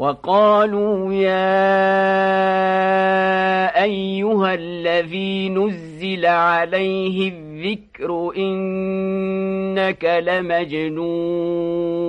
وقالوا يا أيها الذي نزل عليه الذكر إنك لمجنون.